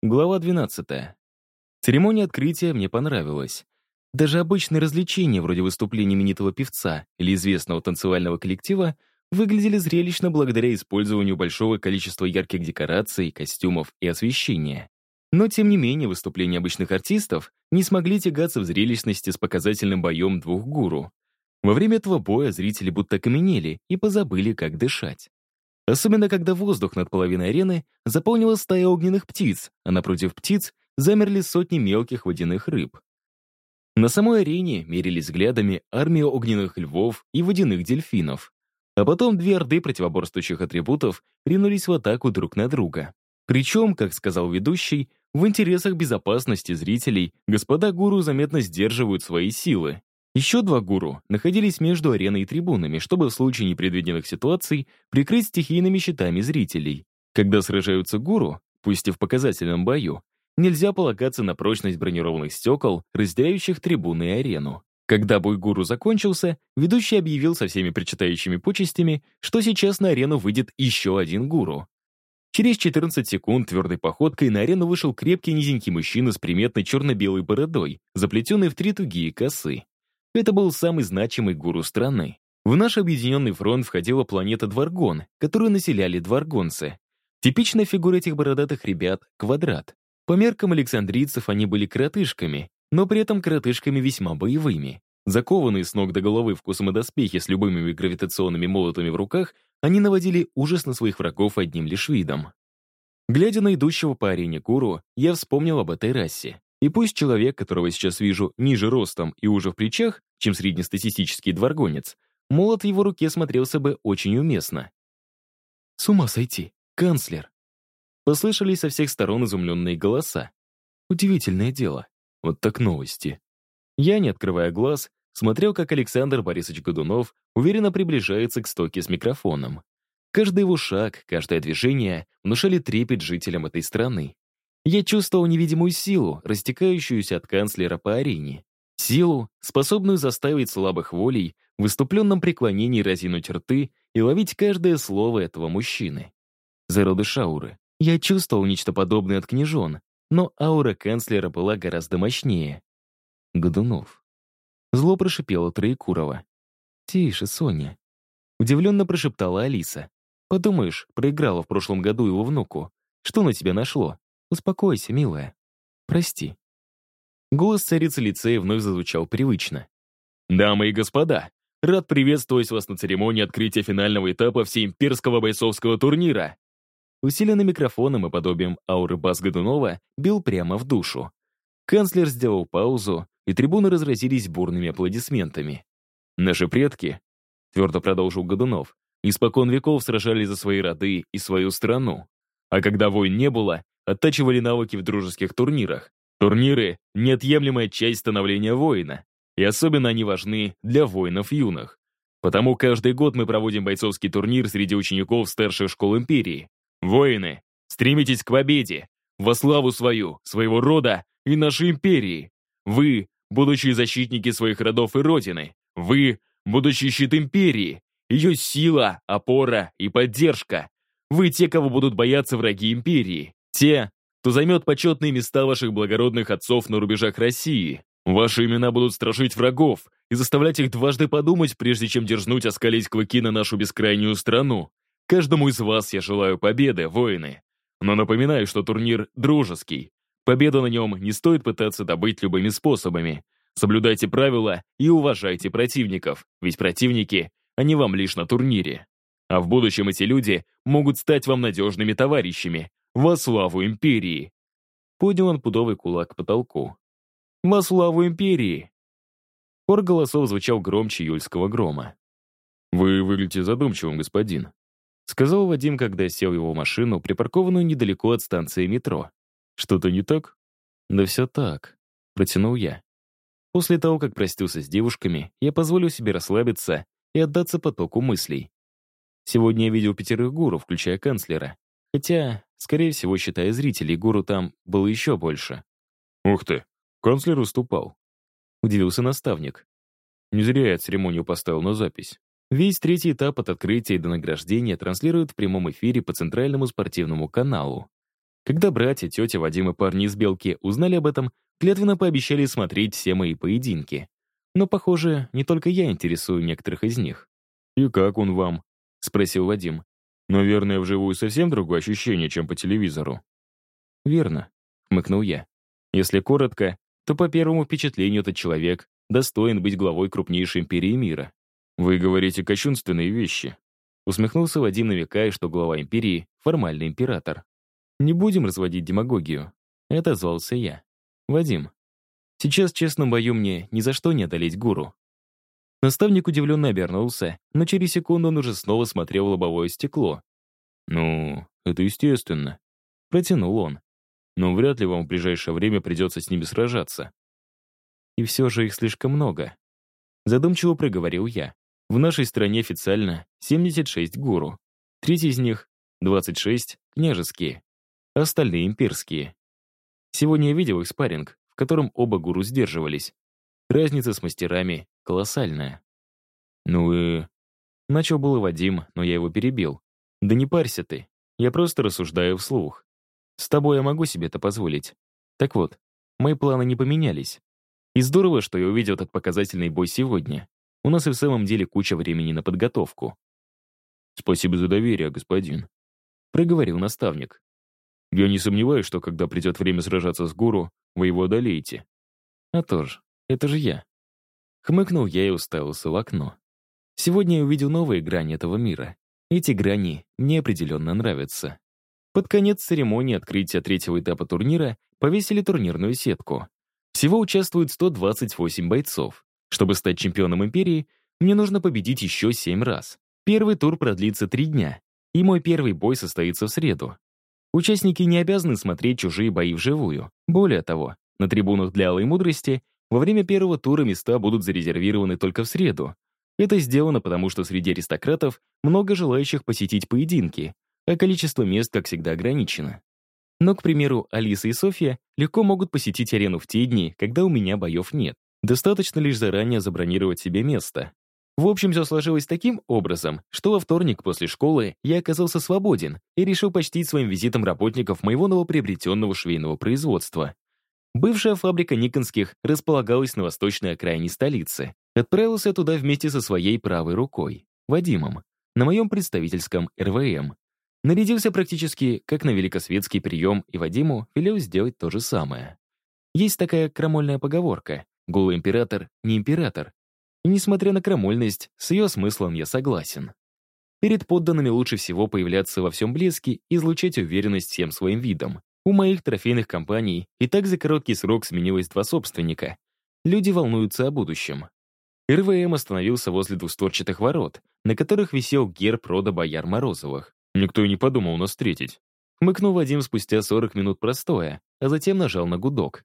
Глава 12. Церемония открытия мне понравилась. Даже обычные развлечения, вроде выступления именитого певца или известного танцевального коллектива, выглядели зрелищно благодаря использованию большого количества ярких декораций, костюмов и освещения. Но, тем не менее, выступления обычных артистов не смогли тягаться в зрелищности с показательным боем двух гуру. Во время этого боя зрители будто каменели и позабыли, как дышать. Особенно, когда воздух над половиной арены заполнила стая огненных птиц, а напротив птиц замерли сотни мелких водяных рыб. На самой арене мерились взглядами армия огненных львов и водяных дельфинов. А потом две орды противоборствующих атрибутов ринулись в атаку друг на друга. Причем, как сказал ведущий, в интересах безопасности зрителей господа гуру заметно сдерживают свои силы. Еще два гуру находились между ареной и трибунами, чтобы в случае непредвиденных ситуаций прикрыть стихийными щитами зрителей. Когда сражаются гуру, пусть и в показательном бою, нельзя полагаться на прочность бронированных стекол, разделяющих трибуны и арену. Когда бой гуру закончился, ведущий объявил со всеми причитающими почестями, что сейчас на арену выйдет еще один гуру. Через 14 секунд твердой походкой на арену вышел крепкий низенький мужчина с приметной черно-белой бородой, заплетенной в три тугие косы. Это был самый значимый гуру страны. В наш объединенный фронт входила планета Дваргон, которую населяли дваргонцы. Типичная фигура этих бородатых ребят — квадрат. По меркам александрийцев они были коротышками, но при этом коротышками весьма боевыми. Закованные с ног до головы в космодоспехи с любыми гравитационными молотами в руках, они наводили ужас на своих врагов одним лишь видом. Глядя на идущего по арене Гуру, я вспомнил об этой расе. И пусть человек, которого сейчас вижу, ниже ростом и уже в плечах, чем среднестатистический дворгонец, молот в его руке смотрелся бы очень уместно. «С ума сойти! Канцлер!» Послышались со всех сторон изумленные голоса. Удивительное дело. Вот так новости. Я, не открывая глаз, смотрел, как Александр Борисович Годунов уверенно приближается к стойке с микрофоном. Каждый его шаг, каждое движение внушали трепет жителям этой страны. Я чувствовал невидимую силу, растекающуюся от канцлера по арене. Силу, способную заставить слабых волей в выступленном преклонении разинуть рты и ловить каждое слово этого мужчины. Зароды Шауры. Я чувствовал нечто подобное от княжон, но аура канцлера была гораздо мощнее. Годунов. Зло прошипела Троекурова. «Тише, Соня». Удивленно прошептала Алиса. «Подумаешь, проиграла в прошлом году его внуку. Что на тебя нашло? «Успокойся, милая. Прости». Голос царицы лицея вновь зазвучал привычно. «Дамы и господа, рад приветствовать вас на церемонии открытия финального этапа всеимперского бойцовского турнира». Усиленный микрофоном и подобием ауры бас Годунова бил прямо в душу. Канцлер сделал паузу, и трибуны разразились бурными аплодисментами. «Наши предки», — твердо продолжил Годунов, «испокон веков сражались за свои роды и свою страну. А когда войн не было, оттачивали навыки в дружеских турнирах. Турниры — неотъемлемая часть становления воина, и особенно они важны для воинов юных. Потому каждый год мы проводим бойцовский турнир среди учеников старших школ империи. Воины, стремитесь к победе, во славу свою, своего рода и нашей империи. Вы, будучи защитники своих родов и родины, вы, будучи щит империи, ее сила, опора и поддержка. Вы те, кого будут бояться враги империи. Те, кто займет почетные места ваших благородных отцов на рубежах России. Ваши имена будут страшить врагов и заставлять их дважды подумать, прежде чем дерзнуть оскалить клыки на нашу бескрайнюю страну. Каждому из вас я желаю победы, воины. Но напоминаю, что турнир дружеский. Победу на нем не стоит пытаться добыть любыми способами. Соблюдайте правила и уважайте противников, ведь противники, они вам лишь на турнире. А в будущем эти люди могут стать вам надежными товарищами, во славу империи!» Поднял он пудовый кулак к потолку. «Во славу империи!» Хор голосов звучал громче юльского грома. «Вы выглядите задумчивым, господин», — сказал Вадим, когда сел в его машину, припаркованную недалеко от станции метро. «Что-то не так?» «Да все так», — протянул я. После того, как простился с девушками, я позволил себе расслабиться и отдаться потоку мыслей. Сегодня я видел пятерых гуру, включая канцлера. Хотя, скорее всего, считая зрителей, гуру там было еще больше. «Ух ты, канцлер уступал», — удивился наставник. Не зря я церемонию поставил на запись. Весь третий этап от открытия до награждения транслируют в прямом эфире по центральному спортивному каналу. Когда братья, тетя, Вадим и парни из Белки узнали об этом, клятвенно пообещали смотреть все мои поединки. Но, похоже, не только я интересую некоторых из них. «И как он вам?» — спросил Вадим. «Наверное, вживую совсем другое ощущение, чем по телевизору». «Верно», — хмыкнул я. «Если коротко, то по первому впечатлению этот человек достоин быть главой крупнейшей империи мира». «Вы говорите кощунственные вещи», — усмехнулся Вадим, намекая, что глава империи — формальный император. «Не будем разводить демагогию», — это звался я. «Вадим, сейчас в честном бою мне ни за что не одолеть гуру. Наставник удивленно обернулся, но через секунду он уже снова смотрел в лобовое стекло. «Ну, это естественно», — протянул он. «Но вряд ли вам в ближайшее время придется с ними сражаться». «И все же их слишком много», — задумчиво проговорил я. «В нашей стране официально 76 гуру. Треть из них — 26 княжеские, остальные — имперские. Сегодня я видел их спарринг, в котором оба гуру сдерживались. Разница с мастерами колоссальная. Ну и... Начал было Вадим, но я его перебил. Да не парься ты, я просто рассуждаю вслух. С тобой я могу себе это позволить. Так вот, мои планы не поменялись. И здорово, что я увидел этот показательный бой сегодня. У нас и в самом деле куча времени на подготовку. «Спасибо за доверие, господин», — проговорил наставник. «Я не сомневаюсь, что когда придет время сражаться с гуру, вы его одолеете». «А то же. Это же я. Хмыкнул я и уставился в окно. Сегодня я увидел новые грани этого мира. Эти грани мне определенно нравятся. Под конец церемонии открытия третьего этапа турнира повесили турнирную сетку. Всего участвует 128 бойцов. Чтобы стать чемпионом империи, мне нужно победить еще 7 раз. Первый тур продлится 3 дня, и мой первый бой состоится в среду. Участники не обязаны смотреть чужие бои вживую. Более того, на трибунах для Алой Мудрости во время первого тура места будут зарезервированы только в среду. Это сделано потому, что среди аристократов много желающих посетить поединки, а количество мест, как всегда, ограничено. Но, к примеру, Алиса и Софья легко могут посетить арену в те дни, когда у меня боев нет. Достаточно лишь заранее забронировать себе место. В общем, все сложилось таким образом, что во вторник после школы я оказался свободен и решил почтить своим визитом работников моего новоприобретенного швейного производства. Бывшая фабрика Никонских располагалась на восточной окраине столицы. Отправился туда вместе со своей правой рукой, Вадимом, на моем представительском РВМ. Нарядился практически как на великосветский прием, и Вадиму велел сделать то же самое. Есть такая крамольная поговорка «Голый император не император». И несмотря на крамольность, с ее смыслом я согласен. Перед подданными лучше всего появляться во всем блеске и излучать уверенность всем своим видом. У моих трофейных компаний и так за короткий срок сменилось два собственника. Люди волнуются о будущем. РВМ остановился возле двустворчатых ворот, на которых висел герб рода бояр Морозовых. Никто и не подумал нас встретить. Хмыкнул Вадим спустя 40 минут простоя, а затем нажал на гудок.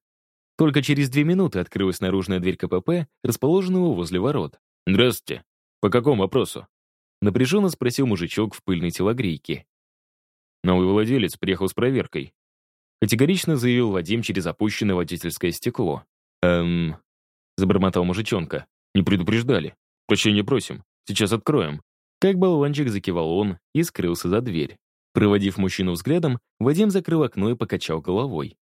Только через две минуты открылась наружная дверь КПП, расположенного возле ворот. «Здравствуйте. По какому вопросу?» Напряженно спросил мужичок в пыльной телогрейке. Новый владелец приехал с проверкой. Категорично заявил Вадим через опущенное водительское стекло. «Эм...» — забормотал мужичонка. «Не предупреждали. Прощения просим. Сейчас откроем». Как болванчик закивал он и скрылся за дверь. Проводив мужчину взглядом, Вадим закрыл окно и покачал головой.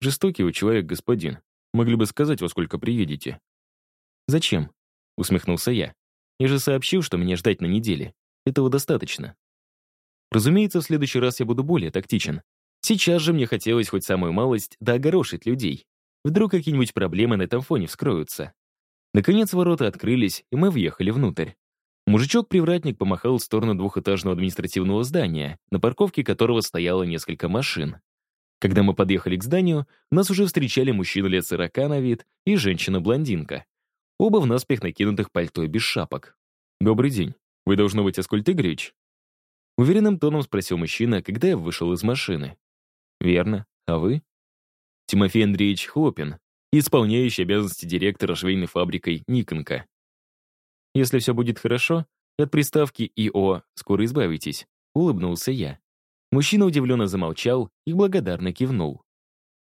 «Жестокий вы человек, господин. Могли бы сказать, во сколько приедете». «Зачем?» — усмехнулся я. «Я же сообщил, что меня ждать на неделе. Этого достаточно». Разумеется, в следующий раз я буду более тактичен. Сейчас же мне хотелось хоть самую малость да людей. Вдруг какие-нибудь проблемы на этом фоне вскроются. Наконец ворота открылись, и мы въехали внутрь. Мужичок-привратник помахал в сторону двухэтажного административного здания, на парковке которого стояло несколько машин. Когда мы подъехали к зданию, нас уже встречали мужчина лет сорока на вид и женщина-блондинка. Оба в наспех накинутых пальто и без шапок. «Добрый день. Вы, должно быть, Аскольд Игоревич?» Уверенным тоном спросил мужчина, когда я вышел из машины. Верно. А вы? Тимофей Андреевич Хлопин, исполняющий обязанности директора швейной фабрикой «Никонка». Если все будет хорошо, от приставки «ИО» скоро избавитесь, улыбнулся я. Мужчина удивленно замолчал и благодарно кивнул.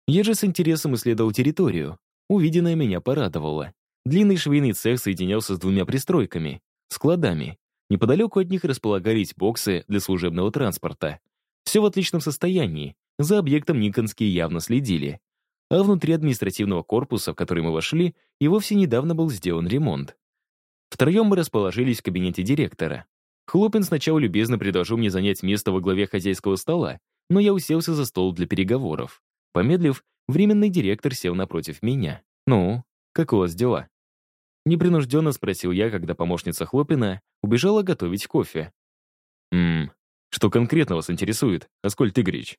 Я же с интересом исследовал территорию. Увиденное меня порадовало. Длинный швейный цех соединялся с двумя пристройками, складами. Неподалеку от них располагались боксы для служебного транспорта. Все в отличном состоянии, за объектом Никонские явно следили. А внутри административного корпуса, в который мы вошли, и вовсе недавно был сделан ремонт. Втроем мы расположились в кабинете директора. Хлопин сначала любезно предложил мне занять место во главе хозяйского стола, но я уселся за стол для переговоров. Помедлив, временный директор сел напротив меня. «Ну, как у вас дела?» Непринужденно спросил я, когда помощница Хлопина убежала готовить кофе. «Ммм, что конкретно вас интересует, Аскольд Игоревич?»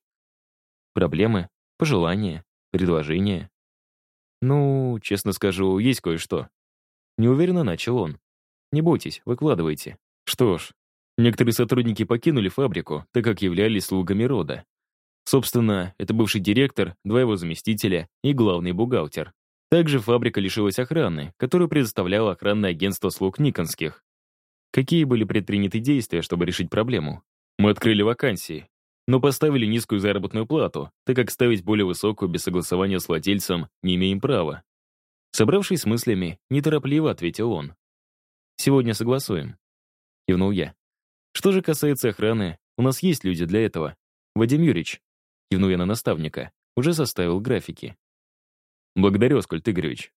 «Проблемы, пожелания, предложения». «Ну, честно скажу, есть кое-что». Неуверенно начал он. «Не бойтесь, выкладывайте». Что ж, некоторые сотрудники покинули фабрику, так как являлись слугами рода. Собственно, это бывший директор, два его заместителя и главный бухгалтер. Также фабрика лишилась охраны, которую предоставляло охранное агентство слуг Никонских. Какие были предприняты действия, чтобы решить проблему? Мы открыли вакансии, но поставили низкую заработную плату, так как ставить более высокую без согласования с владельцем не имеем права. Собравшись с мыслями, неторопливо ответил он. «Сегодня согласуем», — кивнул я. «Что же касается охраны, у нас есть люди для этого. Вадим Юрьевич», — кивнул я на наставника, уже составил графики. «Благодарю, Аскольд Игоревич».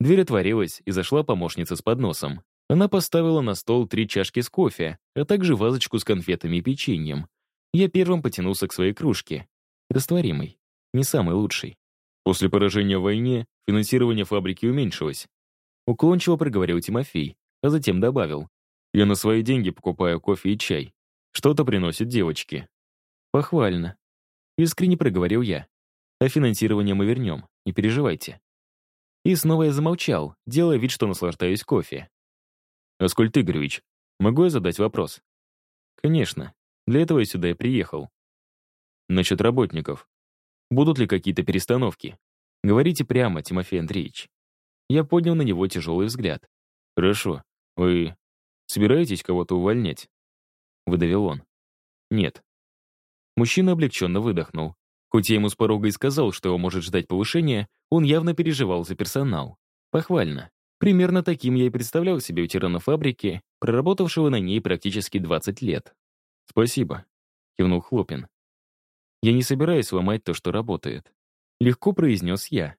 Дверь отворилась, и зашла помощница с подносом. Она поставила на стол три чашки с кофе, а также вазочку с конфетами и печеньем. Я первым потянулся к своей кружке. Растворимый. Не самый лучший. После поражения в войне финансирование фабрики уменьшилось. Уклончиво проговорил Тимофей, а затем добавил. Я на свои деньги покупаю кофе и чай. Что-то приносит девочки. Похвально. Искренне проговорил я. А финансирование мы вернем, не переживайте. И снова я замолчал, делая вид, что наслаждаюсь кофе. «Аскольд Игоревич, могу я задать вопрос?» «Конечно. Для этого я сюда и приехал. Насчет работников. Будут ли какие-то перестановки? Говорите прямо, Тимофей Андреевич». Я поднял на него тяжелый взгляд. «Хорошо. Вы собираетесь кого-то увольнять?» Выдавил он. «Нет». Мужчина облегченно выдохнул. Хоть я ему с порога и сказал, что его может ждать повышение, он явно переживал за персонал. Похвально. Примерно таким я и представлял себе ветерана фабрики, проработавшего на ней практически 20 лет. «Спасибо», — кивнул Хлопин. «Я не собираюсь ломать то, что работает», — легко произнес я.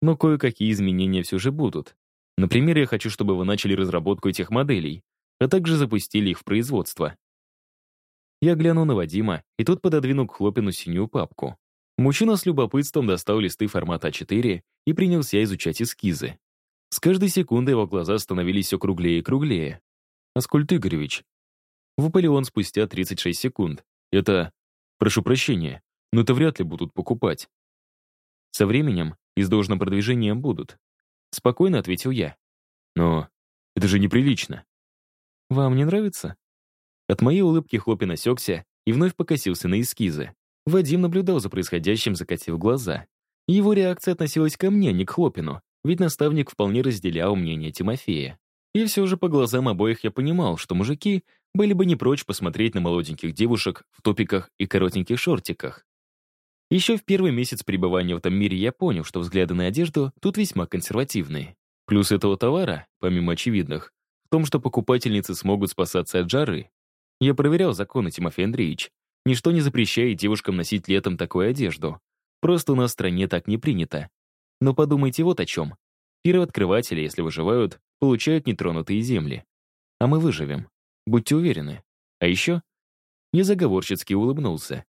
«Но кое-какие изменения все же будут. Например, я хочу, чтобы вы начали разработку этих моделей, а также запустили их в производство. Я глянул на Вадима, и тот пододвинул к Хлопину синюю папку. Мужчина с любопытством достал листы формата А4 и принялся изучать эскизы. С каждой секундой его глаза становились все круглее и круглее. «Аскольд Игоревич». Выпалил он спустя 36 секунд. «Это... Прошу прощения, но это вряд ли будут покупать». «Со временем и с должным продвижением будут», — спокойно ответил я. «Но это же неприлично». «Вам не нравится?» От моей улыбки Хлопин осекся и вновь покосился на эскизы. Вадим наблюдал за происходящим, закатив глаза. Его реакция относилась ко мне, а не к Хлопину, ведь наставник вполне разделял мнение Тимофея. И все же по глазам обоих я понимал, что мужики были бы не прочь посмотреть на молоденьких девушек в топиках и коротеньких шортиках. Еще в первый месяц пребывания в этом мире я понял, что взгляды на одежду тут весьма консервативные. Плюс этого товара, помимо очевидных, в том, что покупательницы смогут спасаться от жары, я проверял законы, Тимофей Андреевич. Ничто не запрещает девушкам носить летом такую одежду. Просто у нас в стране так не принято. Но подумайте вот о чем. Первооткрыватели, если выживают, получают нетронутые земли. А мы выживем. Будьте уверены. А еще... Я заговорщицки улыбнулся.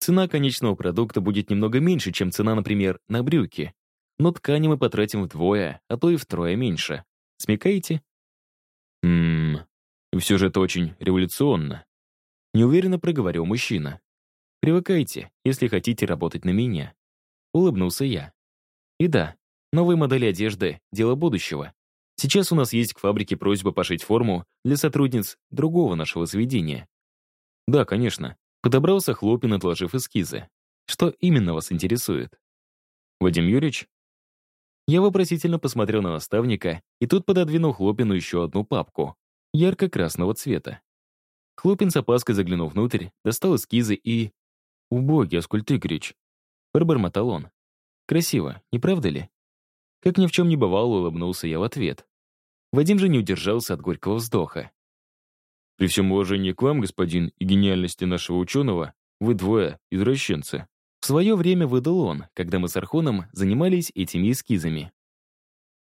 Цена конечного продукта будет немного меньше, чем цена, например, на брюки. Но ткани мы потратим вдвое, а то и втрое меньше. Смекаете? Ммм, все же это очень революционно. Неуверенно проговорил мужчина. Привыкайте, если хотите работать на меня. Улыбнулся я. И да, новые модели одежды — дело будущего. Сейчас у нас есть к фабрике просьба пошить форму для сотрудниц другого нашего заведения. Да, конечно. Подобрался Хлопин, отложив эскизы. Что именно вас интересует? Вадим Юрьевич? Я вопросительно посмотрел на наставника, и тут пододвинул Хлопину еще одну папку ярко-красного цвета. Хлопин с опаской заглянул внутрь, достал эскизы и... «Убогий, Аскольд Игоревич!» Пробормотал. «Красиво, не правда ли?» Как ни в чем не бывало, улыбнулся я в ответ. Вадим же не удержался от горького вздоха. «При всем уважении к вам, господин, и гениальности нашего ученого, Вы двое извращенцы. В свое время выдал он, когда мы с Архоном занимались этими эскизами.